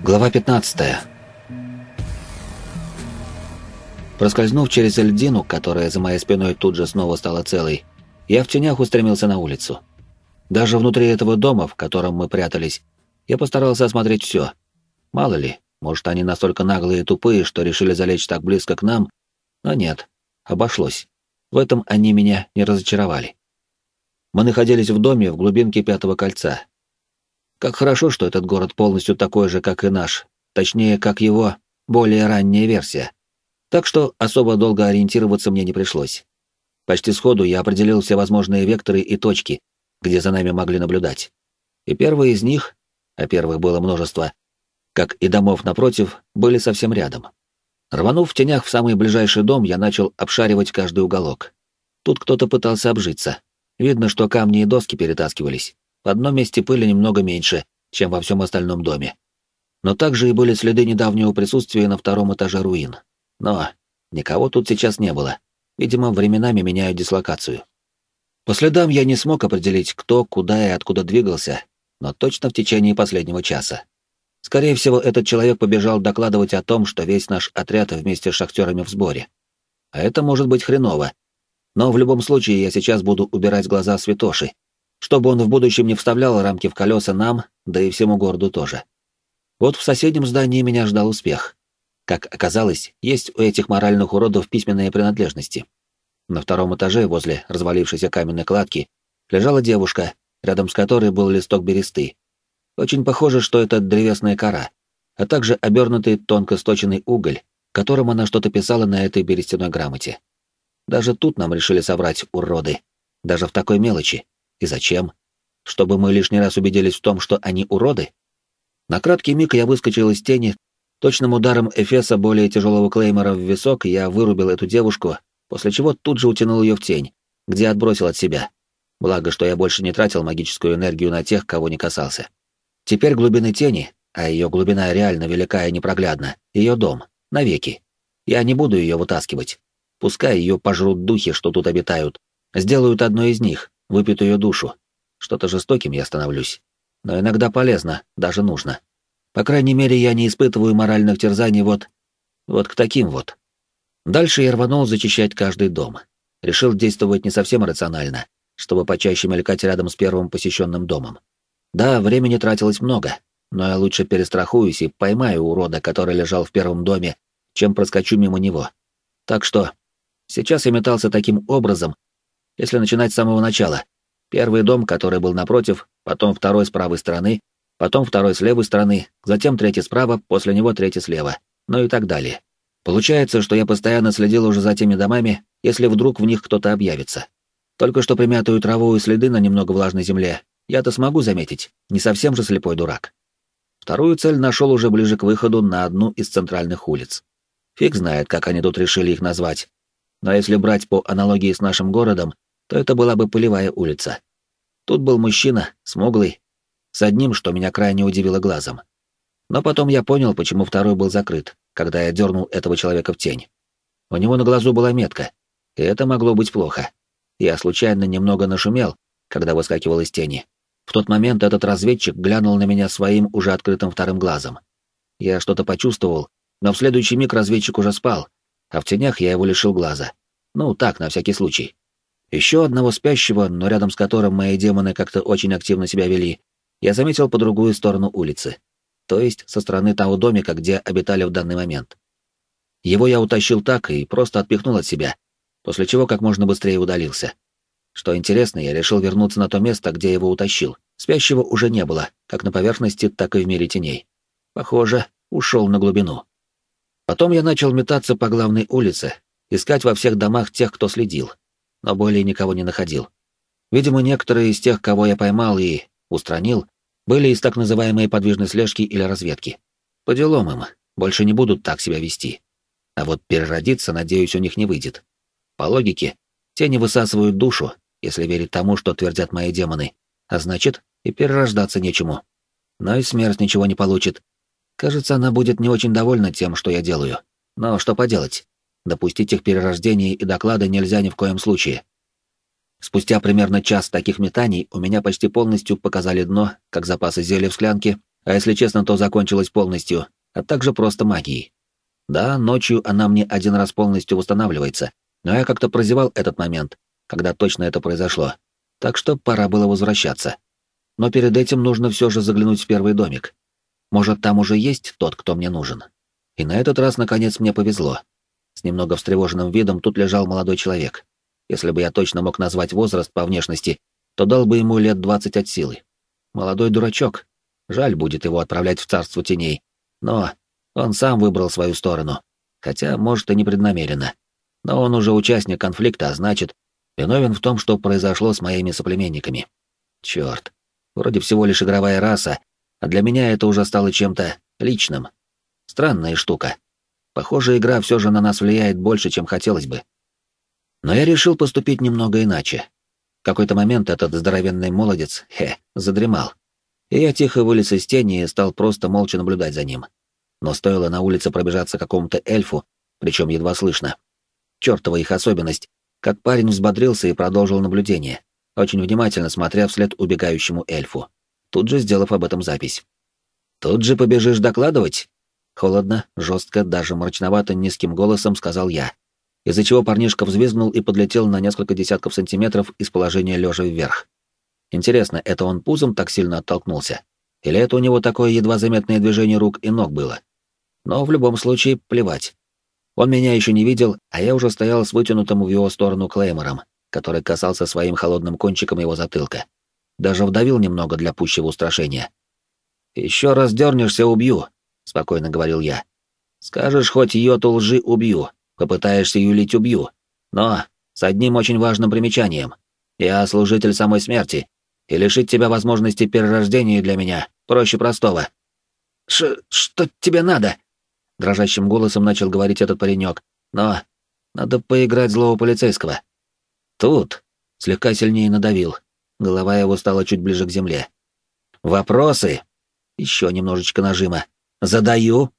Глава 15. Проскользнув через льдину, которая за моей спиной тут же снова стала целой, я в тенях устремился на улицу. Даже внутри этого дома, в котором мы прятались, я постарался осмотреть все. Мало ли, может, они настолько наглые и тупые, что решили залечь так близко к нам, но нет, обошлось. В этом они меня не разочаровали. Мы находились в доме в глубинке Пятого кольца. Как хорошо, что этот город полностью такой же, как и наш, точнее, как его более ранняя версия так что особо долго ориентироваться мне не пришлось. Почти сходу я определил все возможные векторы и точки, где за нами могли наблюдать. И первые из них, а первых было множество, как и домов напротив, были совсем рядом. Рванув в тенях в самый ближайший дом, я начал обшаривать каждый уголок. Тут кто-то пытался обжиться. Видно, что камни и доски перетаскивались. В одном месте пыли немного меньше, чем во всем остальном доме. Но также и были следы недавнего присутствия на втором этаже руин. Но никого тут сейчас не было. Видимо, временами меняют дислокацию. По следам я не смог определить, кто, куда и откуда двигался, но точно в течение последнего часа. Скорее всего, этот человек побежал докладывать о том, что весь наш отряд вместе с шахтерами в сборе. А это может быть хреново. Но в любом случае я сейчас буду убирать глаза святоши, чтобы он в будущем не вставлял рамки в колеса нам, да и всему городу тоже. Вот в соседнем здании меня ждал успех. Как оказалось, есть у этих моральных уродов письменные принадлежности. На втором этаже, возле развалившейся каменной кладки, лежала девушка, рядом с которой был листок бересты. Очень похоже, что это древесная кора, а также обернутый тонко сточенный уголь, которым она что-то писала на этой берестяной грамоте. Даже тут нам решили соврать, уроды. Даже в такой мелочи. И зачем? Чтобы мы лишний раз убедились в том, что они уроды? На краткий миг я выскочил из тени, Точным ударом Эфеса более тяжелого клеймора в висок я вырубил эту девушку, после чего тут же утянул ее в тень, где отбросил от себя. Благо, что я больше не тратил магическую энергию на тех, кого не касался. Теперь глубины тени, а ее глубина реально велика и непроглядна, ее дом, навеки. Я не буду ее вытаскивать. Пускай ее пожрут духи, что тут обитают. Сделают одной из них, выпьют ее душу. Что-то жестоким я становлюсь. Но иногда полезно, даже нужно. По крайней мере, я не испытываю моральных терзаний вот... вот к таким вот. Дальше я рванул зачищать каждый дом. Решил действовать не совсем рационально, чтобы почаще мелькать рядом с первым посещенным домом. Да, времени тратилось много, но я лучше перестрахуюсь и поймаю урода, который лежал в первом доме, чем проскочу мимо него. Так что сейчас я метался таким образом, если начинать с самого начала. Первый дом, который был напротив, потом второй с правой стороны, потом второй с левой стороны, затем третий справа, после него третий слева, ну и так далее. Получается, что я постоянно следил уже за теми домами, если вдруг в них кто-то объявится. Только что примятую траву и следы на немного влажной земле я-то смогу заметить, не совсем же слепой дурак. Вторую цель нашел уже ближе к выходу на одну из центральных улиц. Фиг знает, как они тут решили их назвать. Но если брать по аналогии с нашим городом, то это была бы полевая улица. Тут был мужчина, смуглый, с одним, что меня крайне удивило глазом. Но потом я понял, почему второй был закрыт, когда я дернул этого человека в тень. У него на глазу была метка, и это могло быть плохо. Я случайно немного нашумел, когда выскакивал из тени. В тот момент этот разведчик глянул на меня своим уже открытым вторым глазом. Я что-то почувствовал, но в следующий миг разведчик уже спал, а в тенях я его лишил глаза. Ну, так, на всякий случай. Еще одного спящего, но рядом с которым мои демоны как-то очень активно себя вели, я заметил по другую сторону улицы, то есть со стороны того домика, где обитали в данный момент. Его я утащил так и просто отпихнул от себя, после чего как можно быстрее удалился. Что интересно, я решил вернуться на то место, где его утащил. Спящего уже не было, как на поверхности, так и в мире теней. Похоже, ушел на глубину. Потом я начал метаться по главной улице, искать во всех домах тех, кто следил, но более никого не находил. Видимо, некоторые из тех, кого я поймал и устранил, были из так называемой подвижной слежки или разведки. По делам им, больше не будут так себя вести. А вот переродиться, надеюсь, у них не выйдет. По логике, те не высасывают душу, если верить тому, что твердят мои демоны, а значит, и перерождаться нечему. Но и смерть ничего не получит. Кажется, она будет не очень довольна тем, что я делаю. Но что поделать? Допустить их перерождения и доклада нельзя ни в коем случае. Спустя примерно час таких метаний у меня почти полностью показали дно, как запасы зелья в склянке, а если честно, то закончилась полностью, а также просто магией. Да, ночью она мне один раз полностью восстанавливается, но я как-то прозевал этот момент, когда точно это произошло. Так что пора было возвращаться. Но перед этим нужно все же заглянуть в первый домик. Может, там уже есть тот, кто мне нужен. И на этот раз, наконец, мне повезло. С немного встревоженным видом тут лежал молодой человек. Если бы я точно мог назвать возраст по внешности, то дал бы ему лет двадцать от силы. Молодой дурачок. Жаль будет его отправлять в царство теней. Но он сам выбрал свою сторону. Хотя, может, и непреднамеренно. Но он уже участник конфликта, а значит, виновен в том, что произошло с моими соплеменниками. Черт. Вроде всего лишь игровая раса, а для меня это уже стало чем-то личным. Странная штука. Похоже, игра все же на нас влияет больше, чем хотелось бы. Но я решил поступить немного иначе. В какой-то момент этот здоровенный молодец, хе, задремал. И я тихо вылез из тени и стал просто молча наблюдать за ним. Но стоило на улице пробежаться какому-то эльфу, причем едва слышно. Чёртова их особенность, как парень взбодрился и продолжил наблюдение, очень внимательно смотря вслед убегающему эльфу, тут же сделав об этом запись. «Тут же побежишь докладывать?» Холодно, жестко, даже мрачновато низким голосом сказал я, из-за чего парнишка взвизгнул и подлетел на несколько десятков сантиметров из положения лежа вверх. Интересно, это он пузом так сильно оттолкнулся? Или это у него такое едва заметное движение рук и ног было? Но в любом случае, плевать. Он меня еще не видел, а я уже стоял с вытянутым в его сторону клеймором, который касался своим холодным кончиком его затылка. Даже вдавил немного для пущего устрашения. «Еще раз дернешься, убью», спокойно говорил я. Скажешь хоть йоту лжи убью, попытаешься юлить убью. Но с одним очень важным примечанием. Я служитель самой смерти, и лишить тебя возможности перерождения для меня проще простого. Ш что тебе надо? дрожащим голосом начал говорить этот паренек. Но надо поиграть злого полицейского. Тут слегка сильнее надавил. Голова его стала чуть ближе к земле. Вопросы? Еще немножечко нажима. Задаю.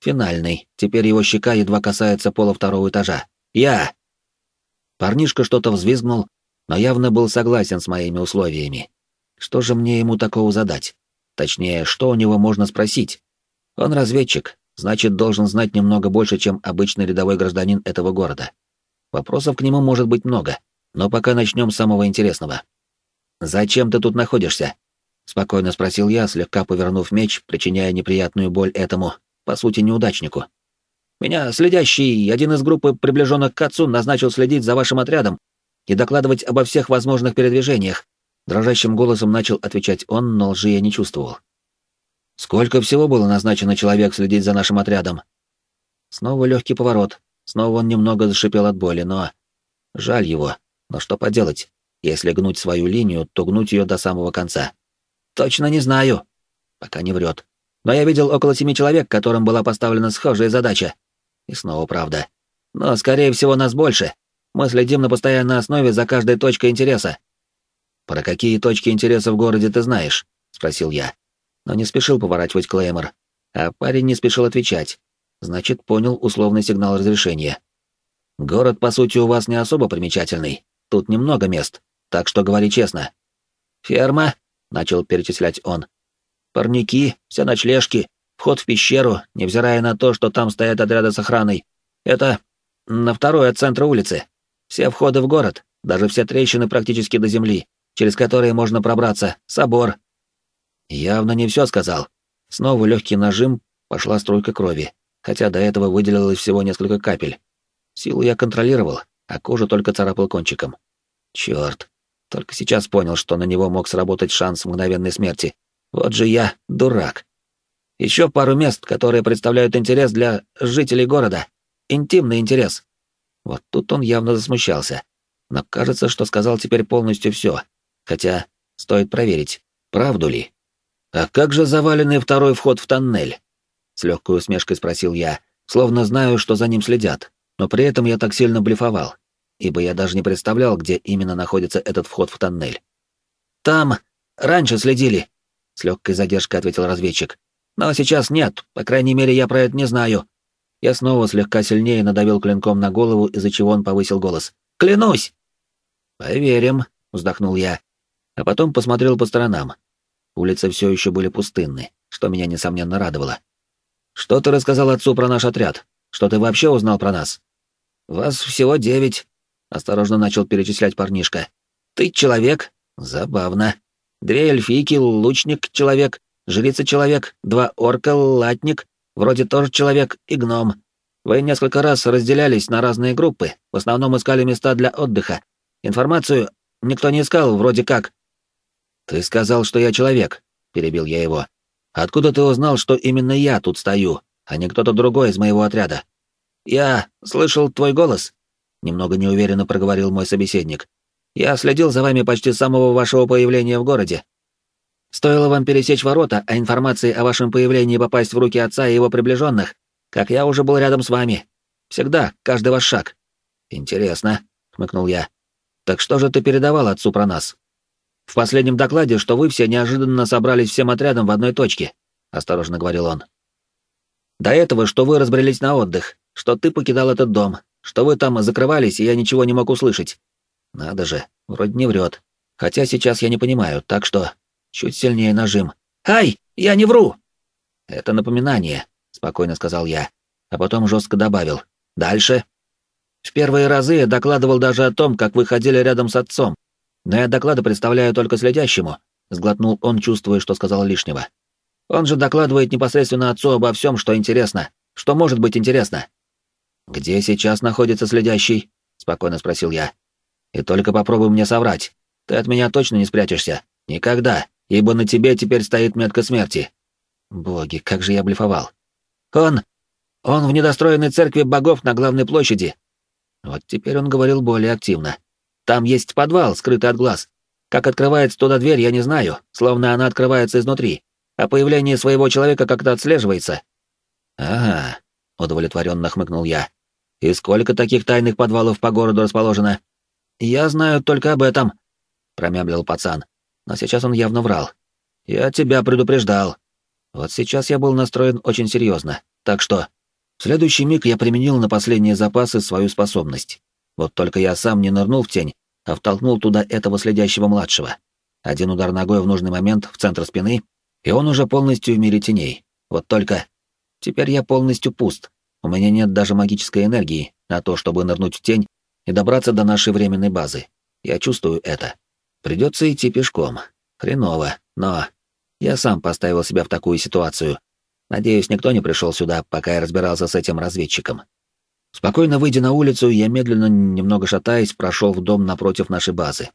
Финальный. Теперь его щека едва касается пола второго этажа. Я. Парнишка что-то взвизгнул, но явно был согласен с моими условиями. Что же мне ему такого задать? Точнее, что у него можно спросить? Он разведчик, значит, должен знать немного больше, чем обычный рядовой гражданин этого города. Вопросов к нему может быть много, но пока начнем с самого интересного. «Зачем ты тут находишься?» Спокойно спросил я, слегка повернув меч, причиняя неприятную боль этому, по сути, неудачнику. «Меня следящий, один из группы, приближенных к отцу, назначил следить за вашим отрядом и докладывать обо всех возможных передвижениях», дрожащим голосом начал отвечать он, но лжи я не чувствовал. «Сколько всего было назначено человек следить за нашим отрядом?» Снова легкий поворот, снова он немного зашипел от боли, но... Жаль его, но что поделать, если гнуть свою линию, то гнуть ее до самого конца. Точно не знаю. Пока не врет. Но я видел около семи человек, которым была поставлена схожая задача. И снова правда. Но, скорее всего, нас больше. Мы следим на постоянной основе за каждой точкой интереса. «Про какие точки интереса в городе ты знаешь?» — спросил я. Но не спешил поворачивать Клеймор. А парень не спешил отвечать. Значит, понял условный сигнал разрешения. «Город, по сути, у вас не особо примечательный. Тут немного мест, так что говори честно». «Ферма?» — начал перечислять он. «Парники, все ночлежки, вход в пещеру, невзирая на то, что там стоят отряды с охраной. Это на второй от центра улицы. Все входы в город, даже все трещины практически до земли, через которые можно пробраться, собор». Явно не все сказал. Снова легкий нажим, пошла струйка крови, хотя до этого выделилось всего несколько капель. Силу я контролировал, а кожу только царапал кончиком. Черт, только сейчас понял, что на него мог сработать шанс мгновенной смерти. Вот же я дурак. Еще пару мест, которые представляют интерес для жителей города. Интимный интерес. Вот тут он явно засмущался. Но кажется, что сказал теперь полностью все. Хотя стоит проверить, правду ли. «А как же заваленный второй вход в тоннель?» С легкой усмешкой спросил я, словно знаю, что за ним следят, но при этом я так сильно блефовал ибо я даже не представлял, где именно находится этот вход в тоннель. «Там! Раньше следили!» — с легкой задержкой ответил разведчик. «Но сейчас нет, по крайней мере, я про это не знаю». Я снова слегка сильнее надавил клинком на голову, из-за чего он повысил голос. «Клянусь!» «Поверим», — вздохнул я, а потом посмотрел по сторонам. Улицы все еще были пустынны, что меня, несомненно, радовало. «Что ты рассказал отцу про наш отряд? Что ты вообще узнал про нас?» «Вас всего девять», — осторожно начал перечислять парнишка. «Ты человек? Забавно. Две эльфийки, лучник — человек, жрица — человек, два орка — латник, вроде тоже человек и гном. Вы несколько раз разделялись на разные группы, в основном искали места для отдыха. Информацию никто не искал, вроде как». «Ты сказал, что я человек», — перебил я его. «Откуда ты узнал, что именно я тут стою, а не кто-то другой из моего отряда?» «Я слышал твой голос», — немного неуверенно проговорил мой собеседник. «Я следил за вами почти с самого вашего появления в городе. Стоило вам пересечь ворота, а информации о вашем появлении попасть в руки отца и его приближенных, как я уже был рядом с вами. Всегда, каждый ваш шаг». «Интересно», — хмыкнул я. «Так что же ты передавал отцу про нас?» «В последнем докладе, что вы все неожиданно собрались всем отрядом в одной точке», — осторожно говорил он. «До этого, что вы разбрелись на отдых, что ты покидал этот дом, что вы там закрывались, и я ничего не мог услышать. Надо же, вроде не врет. Хотя сейчас я не понимаю, так что... Чуть сильнее нажим. «Ай, я не вру!» «Это напоминание», — спокойно сказал я, а потом жестко добавил. «Дальше». В первые разы я докладывал даже о том, как вы ходили рядом с отцом. Но я доклады представляю только следящему, — сглотнул он, чувствуя, что сказал лишнего. Он же докладывает непосредственно отцу обо всем, что интересно, что может быть интересно. «Где сейчас находится следящий?» — спокойно спросил я. «И только попробуй мне соврать. Ты от меня точно не спрячешься. Никогда, ибо на тебе теперь стоит метка смерти». Боги, как же я блефовал. «Он... он в недостроенной церкви богов на главной площади». Вот теперь он говорил более активно. «Там есть подвал, скрытый от глаз. Как открывается туда дверь, я не знаю, словно она открывается изнутри, а появление своего человека как-то отслеживается». «Ага», — удовлетворенно хмыкнул я. «И сколько таких тайных подвалов по городу расположено?» «Я знаю только об этом», — промямлил пацан. Но сейчас он явно врал. «Я тебя предупреждал». Вот сейчас я был настроен очень серьезно, так что... В следующий миг я применил на последние запасы свою способность. Вот только я сам не нырнул в тень, а втолкнул туда этого следящего младшего. Один удар ногой в нужный момент в центр спины, и он уже полностью в мире теней. Вот только... Теперь я полностью пуст, у меня нет даже магической энергии на то, чтобы нырнуть в тень и добраться до нашей временной базы. Я чувствую это. Придется идти пешком. Хреново, но... Я сам поставил себя в такую ситуацию. Надеюсь, никто не пришел сюда, пока я разбирался с этим разведчиком. Спокойно выйдя на улицу, я медленно, немного шатаясь, прошел в дом напротив нашей базы.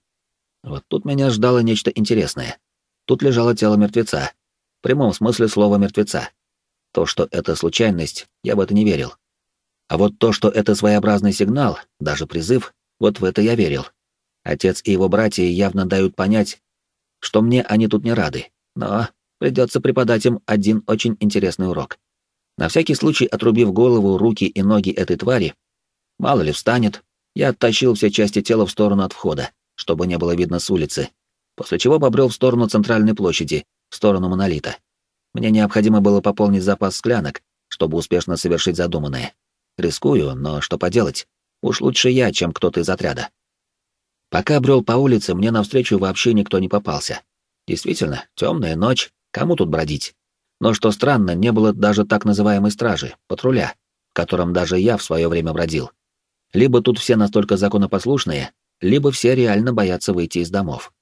Вот тут меня ждало нечто интересное. Тут лежало тело мертвеца. В прямом смысле слова мертвеца. То, что это случайность, я в это не верил. А вот то, что это своеобразный сигнал, даже призыв, вот в это я верил. Отец и его братья явно дают понять, что мне они тут не рады, но придется преподать им один очень интересный урок. На всякий случай, отрубив голову, руки и ноги этой твари, мало ли встанет, я оттащил все части тела в сторону от входа, чтобы не было видно с улицы, после чего побрел в сторону центральной площади, в сторону монолита. Мне необходимо было пополнить запас склянок, чтобы успешно совершить задуманное. Рискую, но что поделать? Уж лучше я, чем кто-то из отряда. Пока брел по улице, мне навстречу вообще никто не попался. Действительно, темная ночь, кому тут бродить? Но что странно, не было даже так называемой стражи, патруля, в котором даже я в свое время бродил. Либо тут все настолько законопослушные, либо все реально боятся выйти из домов.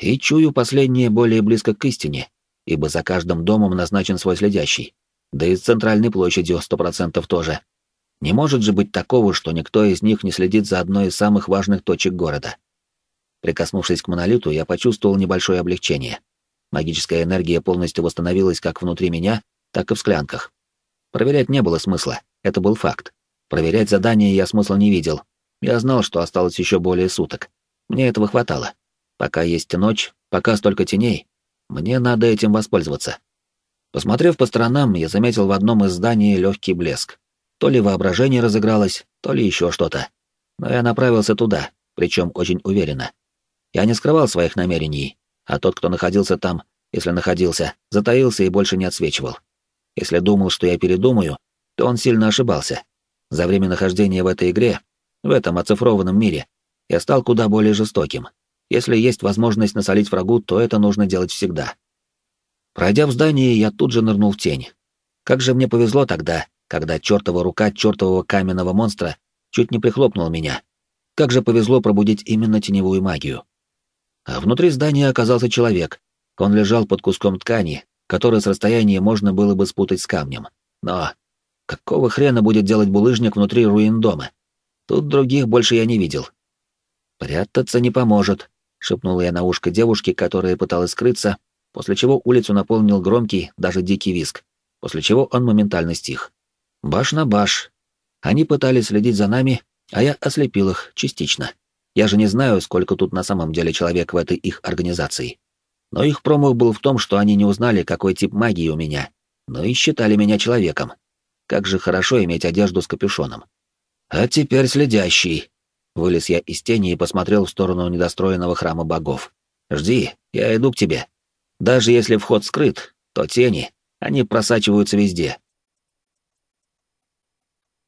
И чую последнее более близко к истине, ибо за каждым домом назначен свой следящий. Да и с центральной площадью сто процентов тоже. Не может же быть такого, что никто из них не следит за одной из самых важных точек города. Прикоснувшись к монолиту, я почувствовал небольшое облегчение. Магическая энергия полностью восстановилась как внутри меня, так и в склянках. Проверять не было смысла, это был факт. Проверять задание я смысла не видел. Я знал, что осталось еще более суток. Мне этого хватало. Пока есть ночь, пока столько теней, мне надо этим воспользоваться. Посмотрев по сторонам, я заметил в одном из зданий легкий блеск. То ли воображение разыгралось, то ли еще что-то. Но я направился туда, причем очень уверенно. Я не скрывал своих намерений, а тот, кто находился там, если находился, затаился и больше не отсвечивал. Если думал, что я передумаю, то он сильно ошибался. За время нахождения в этой игре, в этом оцифрованном мире, я стал куда более жестоким. Если есть возможность насолить врагу, то это нужно делать всегда. Пройдя в здание, я тут же нырнул в тень. Как же мне повезло тогда, когда чертова рука чертового каменного монстра чуть не прихлопнула меня. Как же повезло пробудить именно теневую магию. А внутри здания оказался человек. Он лежал под куском ткани, который с расстояния можно было бы спутать с камнем. Но какого хрена будет делать булыжник внутри руин дома? Тут других больше я не видел. «Прятаться не поможет», — шепнула я на ушко девушке, которая пыталась скрыться, после чего улицу наполнил громкий, даже дикий виск, после чего он моментально стих. Баш на баш. Они пытались следить за нами, а я ослепил их частично. Я же не знаю, сколько тут на самом деле человек в этой их организации. Но их промах был в том, что они не узнали, какой тип магии у меня, но и считали меня человеком. Как же хорошо иметь одежду с капюшоном. А теперь следящий. Вылез я из тени и посмотрел в сторону недостроенного храма богов. «Жди, я иду к тебе. Даже если вход скрыт, то тени, они просачиваются везде.